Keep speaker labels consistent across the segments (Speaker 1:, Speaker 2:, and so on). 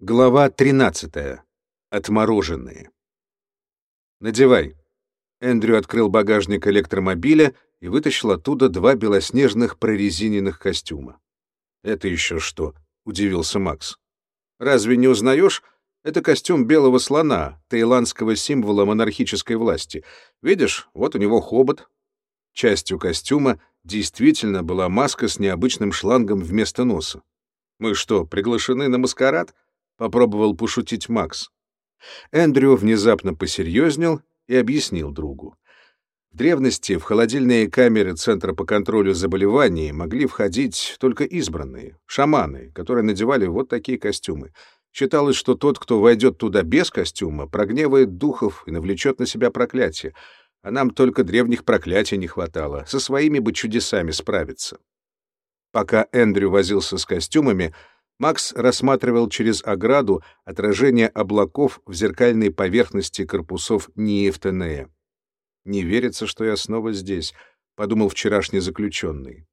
Speaker 1: Глава 13. Отмороженные. «Надевай». Эндрю открыл багажник электромобиля и вытащил оттуда два белоснежных прорезиненных костюма. «Это еще что?» — удивился Макс. «Разве не узнаешь? Это костюм белого слона, таиландского символа монархической власти. Видишь, вот у него хобот». Частью костюма действительно была маска с необычным шлангом вместо носа. «Мы что, приглашены на маскарад?» Попробовал пошутить Макс. Эндрю внезапно посерьезнел и объяснил другу. В древности в холодильные камеры Центра по контролю заболеваний могли входить только избранные, шаманы, которые надевали вот такие костюмы. Считалось, что тот, кто войдет туда без костюма, прогневает духов и навлечет на себя проклятие. А нам только древних проклятий не хватало, со своими бы чудесами справиться. Пока Эндрю возился с костюмами, Макс рассматривал через ограду отражение облаков в зеркальной поверхности корпусов Ниефтенея. «Не верится, что я снова здесь», — подумал вчерашний заключенный.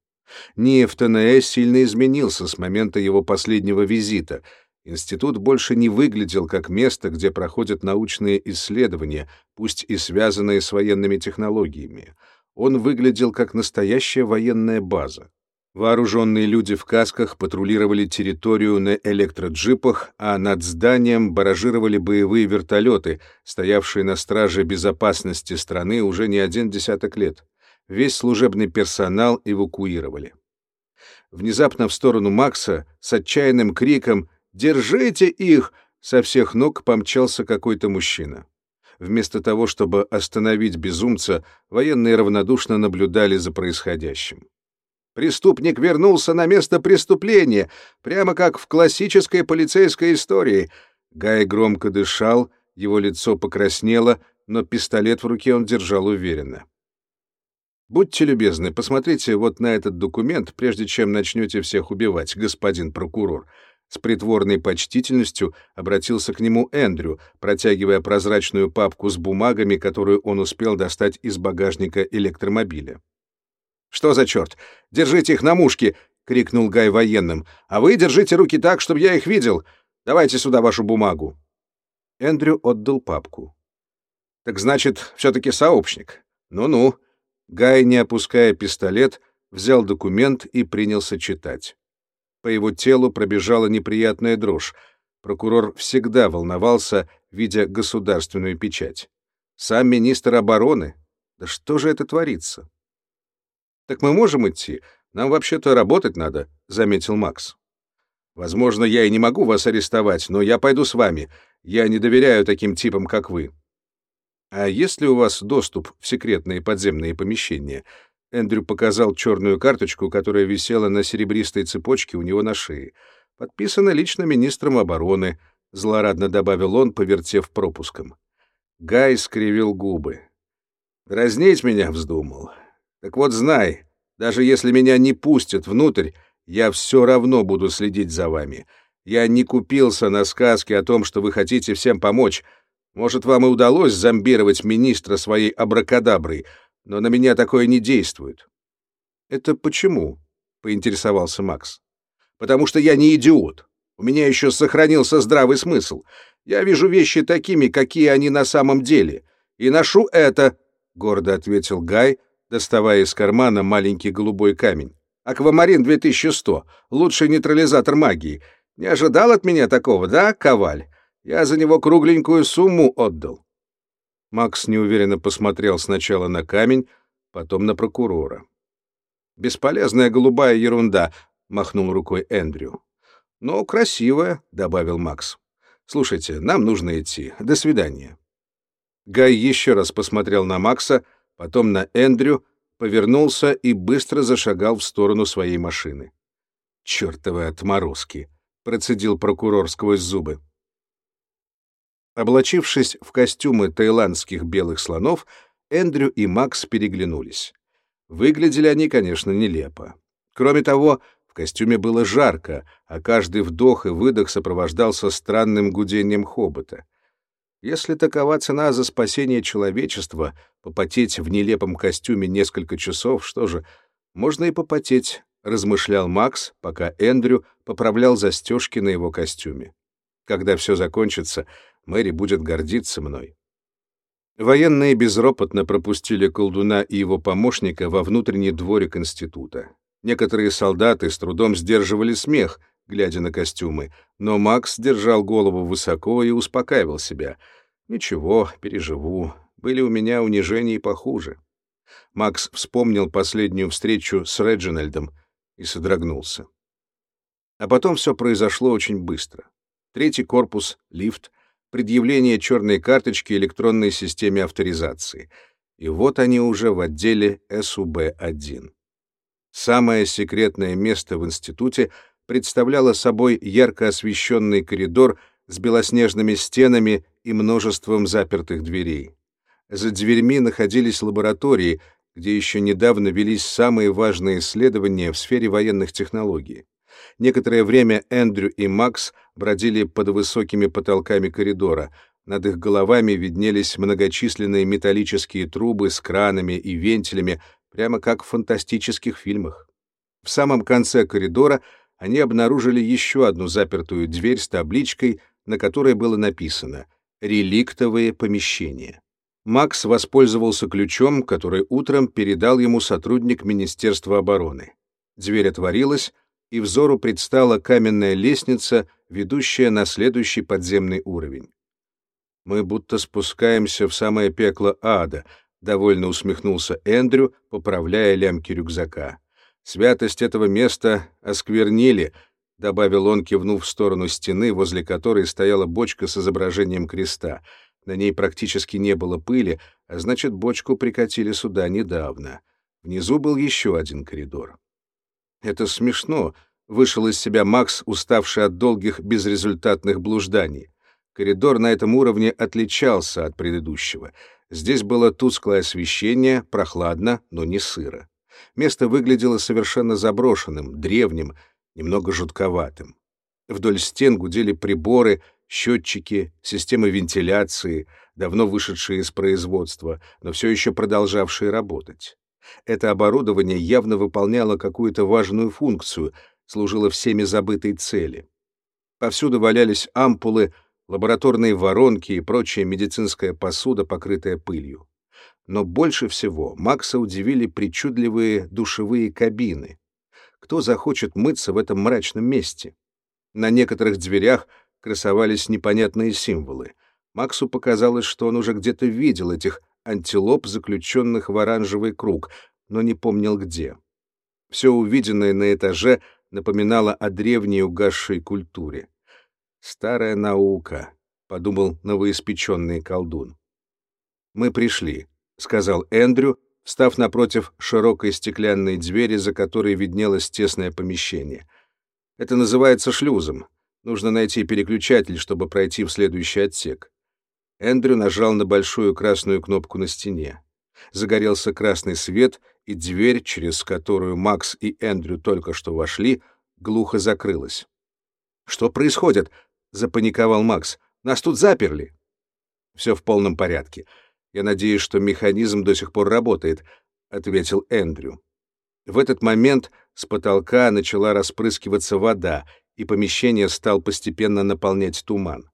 Speaker 1: Ниефтенея сильно изменился с момента его последнего визита. Институт больше не выглядел как место, где проходят научные исследования, пусть и связанные с военными технологиями. Он выглядел как настоящая военная база. Вооруженные люди в касках патрулировали территорию на электроджипах, а над зданием баражировали боевые вертолеты, стоявшие на страже безопасности страны уже не один десяток лет. Весь служебный персонал эвакуировали. Внезапно в сторону Макса с отчаянным криком «Держите их!» со всех ног помчался какой-то мужчина. Вместо того, чтобы остановить безумца, военные равнодушно наблюдали за происходящим. Преступник вернулся на место преступления, прямо как в классической полицейской истории. Гай громко дышал, его лицо покраснело, но пистолет в руке он держал уверенно. «Будьте любезны, посмотрите вот на этот документ, прежде чем начнете всех убивать, господин прокурор». С притворной почтительностью обратился к нему Эндрю, протягивая прозрачную папку с бумагами, которую он успел достать из багажника электромобиля. «Что за черт? Держите их на мушке!» — крикнул Гай военным. «А вы держите руки так, чтобы я их видел. Давайте сюда вашу бумагу». Эндрю отдал папку. «Так значит, все-таки сообщник. Ну-ну». Гай, не опуская пистолет, взял документ и принялся читать. По его телу пробежала неприятная дрожь. Прокурор всегда волновался, видя государственную печать. Сам министр обороны? Да что же это творится? «Так мы можем идти? Нам вообще-то работать надо», — заметил Макс. «Возможно, я и не могу вас арестовать, но я пойду с вами. Я не доверяю таким типам, как вы». «А есть ли у вас доступ в секретные подземные помещения?» Эндрю показал черную карточку, которая висела на серебристой цепочке у него на шее. «Подписано лично министром обороны», — злорадно добавил он, повертев пропуском. Гай скривил губы. «Дразнить меня вздумал. Так вот знай, даже если меня не пустят внутрь, я все равно буду следить за вами. Я не купился на сказки о том, что вы хотите всем помочь. Может, вам и удалось зомбировать министра своей абракадаброй, но на меня такое не действует. Это почему? поинтересовался Макс. Потому что я не идиот. У меня еще сохранился здравый смысл. Я вижу вещи такими, какие они на самом деле, и ношу это, гордо ответил Гай, доставая из кармана маленький голубой камень. «Аквамарин 2100. Лучший нейтрализатор магии. Не ожидал от меня такого, да, Коваль? Я за него кругленькую сумму отдал». Макс неуверенно посмотрел сначала на камень, потом на прокурора. «Бесполезная голубая ерунда», — махнул рукой Эндрю. «Но красивая», — добавил Макс. «Слушайте, нам нужно идти. До свидания». Гай еще раз посмотрел на Макса, потом на Эндрю, повернулся и быстро зашагал в сторону своей машины. «Чёртовы отморозки!» — процедил прокурор сквозь зубы. Облачившись в костюмы таиландских белых слонов, Эндрю и Макс переглянулись. Выглядели они, конечно, нелепо. Кроме того, в костюме было жарко, а каждый вдох и выдох сопровождался странным гудением хобота. Если такова цена за спасение человечества, попотеть в нелепом костюме несколько часов, что же, можно и попотеть, размышлял Макс, пока Эндрю поправлял застежки на его костюме. Когда все закончится, Мэри будет гордиться мной. Военные безропотно пропустили колдуна и его помощника во внутренний дворик института. Некоторые солдаты с трудом сдерживали смех, глядя на костюмы, но Макс держал голову высоко и успокаивал себя. «Ничего, переживу. Были у меня унижения похуже». Макс вспомнил последнюю встречу с Реджинальдом и содрогнулся. А потом все произошло очень быстро. Третий корпус, лифт, предъявление черной карточки электронной системе авторизации. И вот они уже в отделе СУБ-1. Самое секретное место в институте представляло собой ярко освещенный коридор с белоснежными стенами и множеством запертых дверей. За дверьми находились лаборатории, где еще недавно велись самые важные исследования в сфере военных технологий. Некоторое время Эндрю и Макс бродили под высокими потолками коридора. Над их головами виднелись многочисленные металлические трубы с кранами и вентилями, прямо как в фантастических фильмах. В самом конце коридора они обнаружили еще одну запертую дверь с табличкой, на которой было написано «Реликтовые помещения». Макс воспользовался ключом, который утром передал ему сотрудник Министерства обороны. Дверь отворилась, и взору предстала каменная лестница, ведущая на следующий подземный уровень. «Мы будто спускаемся в самое пекло ада», — довольно усмехнулся Эндрю, поправляя лямки рюкзака. «Святость этого места осквернили», — добавил он, кивнув в сторону стены, возле которой стояла бочка с изображением креста. На ней практически не было пыли, а значит, бочку прикатили сюда недавно. Внизу был еще один коридор. Это смешно, вышел из себя Макс, уставший от долгих безрезультатных блужданий. Коридор на этом уровне отличался от предыдущего. Здесь было тусклое освещение, прохладно, но не сыро. Место выглядело совершенно заброшенным, древним, немного жутковатым. Вдоль стен гудели приборы, счетчики, системы вентиляции, давно вышедшие из производства, но все еще продолжавшие работать. Это оборудование явно выполняло какую-то важную функцию, служило всеми забытой цели. Повсюду валялись ампулы, лабораторные воронки и прочая медицинская посуда, покрытая пылью. Но больше всего Макса удивили причудливые душевые кабины. Кто захочет мыться в этом мрачном месте? На некоторых дверях красовались непонятные символы. Максу показалось, что он уже где-то видел этих антилоп, заключенных в оранжевый круг, но не помнил где. Все увиденное на этаже напоминало о древней угасшей культуре. «Старая наука», — подумал новоиспеченный колдун. «Мы пришли», — сказал Эндрю, встав напротив широкой стеклянной двери, за которой виднелось тесное помещение. «Это называется шлюзом. Нужно найти переключатель, чтобы пройти в следующий отсек. Эндрю нажал на большую красную кнопку на стене. Загорелся красный свет, и дверь, через которую Макс и Эндрю только что вошли, глухо закрылась. «Что происходит?» — запаниковал Макс. «Нас тут заперли!» «Все в полном порядке. Я надеюсь, что механизм до сих пор работает», — ответил Эндрю. В этот момент с потолка начала распрыскиваться вода, и помещение стал постепенно наполнять туман.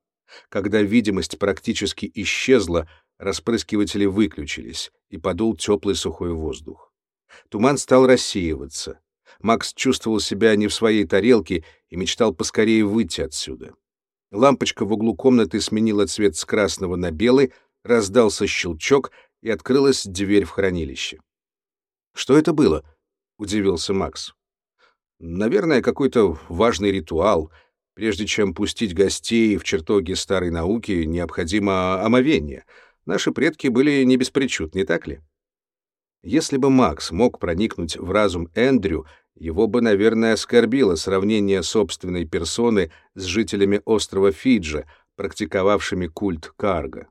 Speaker 1: Когда видимость практически исчезла, распрыскиватели выключились, и подул теплый сухой воздух. Туман стал рассеиваться. Макс чувствовал себя не в своей тарелке и мечтал поскорее выйти отсюда. Лампочка в углу комнаты сменила цвет с красного на белый, раздался щелчок, и открылась дверь в хранилище. «Что это было?» — удивился Макс. «Наверное, какой-то важный ритуал», Прежде чем пустить гостей в чертоги старой науки, необходимо омовение. Наши предки были не без не так ли? Если бы Макс мог проникнуть в разум Эндрю, его бы, наверное, оскорбило сравнение собственной персоны с жителями острова Фиджи, практиковавшими культ Карга.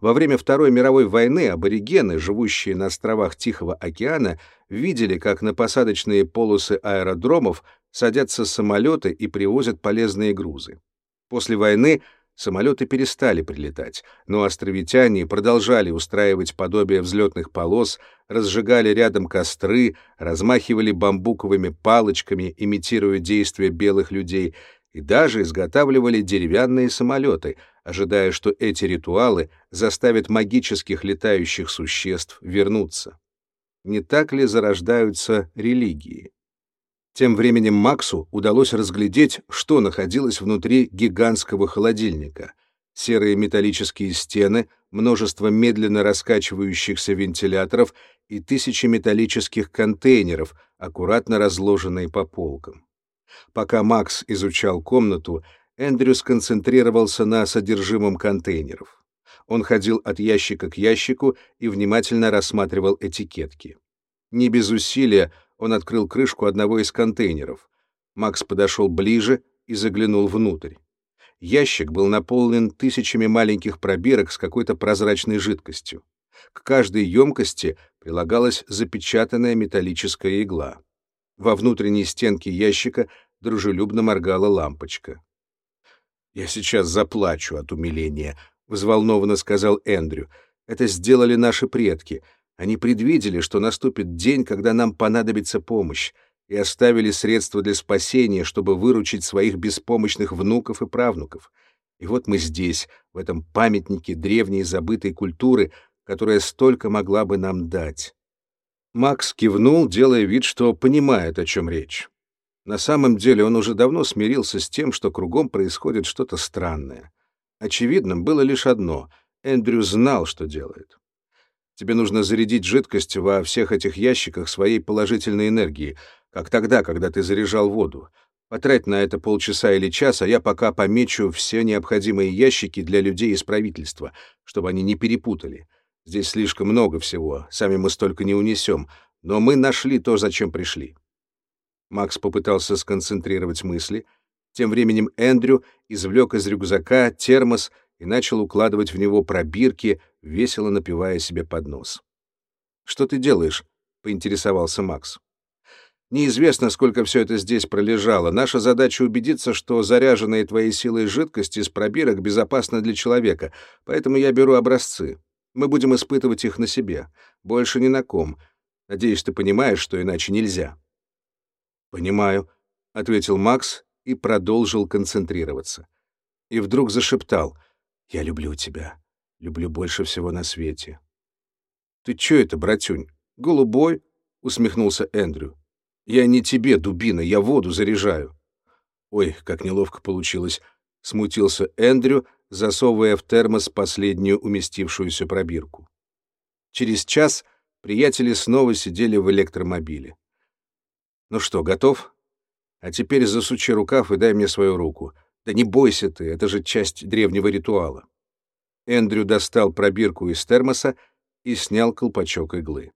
Speaker 1: Во время Второй мировой войны аборигены, живущие на островах Тихого океана, видели, как на посадочные полосы аэродромов садятся самолеты и привозят полезные грузы. После войны самолеты перестали прилетать, но островитяне продолжали устраивать подобие взлетных полос, разжигали рядом костры, размахивали бамбуковыми палочками, имитируя действия белых людей, и даже изготавливали деревянные самолеты, ожидая, что эти ритуалы заставят магических летающих существ вернуться. Не так ли зарождаются религии? Тем временем Максу удалось разглядеть, что находилось внутри гигантского холодильника. Серые металлические стены, множество медленно раскачивающихся вентиляторов и тысячи металлических контейнеров, аккуратно разложенные по полкам. Пока Макс изучал комнату, Эндрю сконцентрировался на содержимом контейнеров. Он ходил от ящика к ящику и внимательно рассматривал этикетки. Не без усилия он открыл крышку одного из контейнеров. Макс подошел ближе и заглянул внутрь. Ящик был наполнен тысячами маленьких пробирок с какой-то прозрачной жидкостью. К каждой емкости прилагалась запечатанная металлическая игла. Во внутренней стенке ящика дружелюбно моргала лампочка. «Я сейчас заплачу от умиления», — взволнованно сказал Эндрю. «Это сделали наши предки. Они предвидели, что наступит день, когда нам понадобится помощь, и оставили средства для спасения, чтобы выручить своих беспомощных внуков и правнуков. И вот мы здесь, в этом памятнике древней забытой культуры, которая столько могла бы нам дать». Макс кивнул, делая вид, что понимает, о чем речь. На самом деле он уже давно смирился с тем, что кругом происходит что-то странное. Очевидным было лишь одно — Эндрю знал, что делает. Тебе нужно зарядить жидкость во всех этих ящиках своей положительной энергией, как тогда, когда ты заряжал воду. Потрать на это полчаса или час, а я пока помечу все необходимые ящики для людей из правительства, чтобы они не перепутали. Здесь слишком много всего, сами мы столько не унесем, но мы нашли то, зачем пришли». Макс попытался сконцентрировать мысли. Тем временем Эндрю извлек из рюкзака термос и начал укладывать в него пробирки, весело напивая себе под нос. «Что ты делаешь?» — поинтересовался Макс. «Неизвестно, сколько все это здесь пролежало. Наша задача убедиться, что заряженные твоей силой жидкости из пробирок безопасны для человека, поэтому я беру образцы. Мы будем испытывать их на себе, больше ни на ком. Надеюсь, ты понимаешь, что иначе нельзя». «Понимаю», — ответил Макс и продолжил концентрироваться. И вдруг зашептал — я люблю тебя. Люблю больше всего на свете. Ты чё это, братюнь? Голубой? Усмехнулся Эндрю. Я не тебе, дубина, я воду заряжаю. Ой, как неловко получилось. Смутился Эндрю, засовывая в термос последнюю уместившуюся пробирку. Через час приятели снова сидели в электромобиле. «Ну что, готов? А теперь засучи рукав и дай мне свою руку. Да не бойся ты, это же часть древнего ритуала. Эндрю достал пробирку из термоса и снял колпачок иглы.